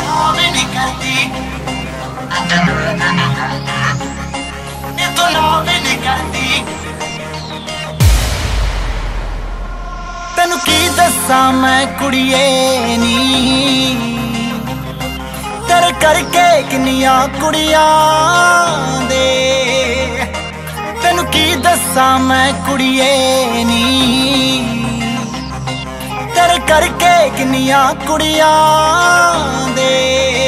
ਤੂੰ ਹਾਂ ਵੀ ਨਹੀਂ ਕਰਦੀ ਨੀ ਤੂੰ ਨਾ ਤੈਨੂੰ ਕੀ ਦੱਸਾਂ ਮੈਂ ਕੁੜੀਏ ਨੀ ਤੇਰੇ ਕਰਕੇ ਕਿੰਨੀਆਂ ਕੁੜੀਆਂ ਦੇ ਤੈਨੂੰ ਕੀ ਦੱਸਾਂ ਮੈਂ ਕੁੜੀਏ ਨੀ ਕਰਕੇ ਕਿੰਨੀਆਂ ਕੁੜੀਆਂ ਦੇ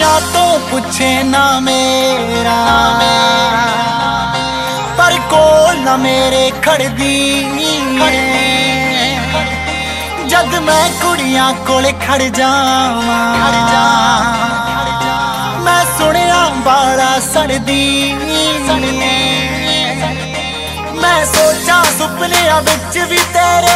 ਕੁੜੀਆਂ ਤੋਂ ਪੁੱਛੇ ਨਾ ਮੇਰਾ। ਪਰ ਕੋਲ ਨਾ ਮੇਰੇ ਖੜਦੀ ਜਦ ਮੈਂ ਕੁੜੀਆਂ ਕੋਲ ਖੜ ਜਾਵਾਂ, ਮੈਂ ਸੁਣਿਆ ਬਾਲਾ ਸੜਦੀ ਮੈਂ ਸੋਚਾਂ ਸੁਪਨਿਆਂ ਵਿੱਚ ਵੀ ਤੇਰੇ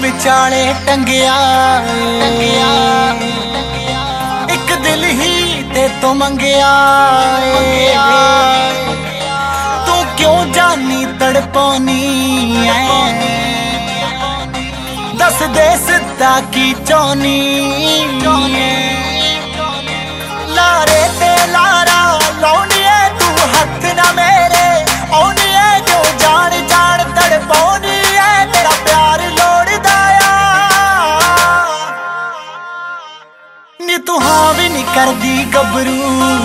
ਵਿਚਾਲੇ ਟੰਗਿਆ ਟੰਗਿਆ ਇੱਕ ਦਿਲ ਹੀ ਤੇ ਤੋਂ ਮੰਗਿਆ। ਤੂੰ ਕਿਉਂ ਜਾਨੀ ਤੜਪਾਉਣੀ ਐ ਦੱਸ ਦੇ ਸਿੱਧਾ ਕੀ ਚਾਹਨੀ ਤੂੰ ਹਾਂ ਵੀ ਨਹੀਂ ਕਰਦੀ ਗੱਭਰੂ।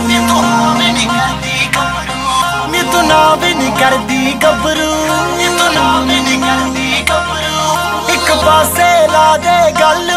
ਨੀ ਤੂੰ ਹਾਂ ਵੀ ਨਹੀਂ ਕਰਦੀ ਗੱਭਰੂ। ਨੀ ਤੂੰ ਨਾ ਵੀ ਨਹੀਂ ਕਰਦੀ ਗੱਭਰੂ। ਨੀ ਤੂੰ ਨਾ ਵੀ ਨਹੀਂ ਕਰਦੀ ਗੱਭਰੂ। ਇੱਕ ਪਾਸੇ ਲਾ ਦੇ ਗੱਲ।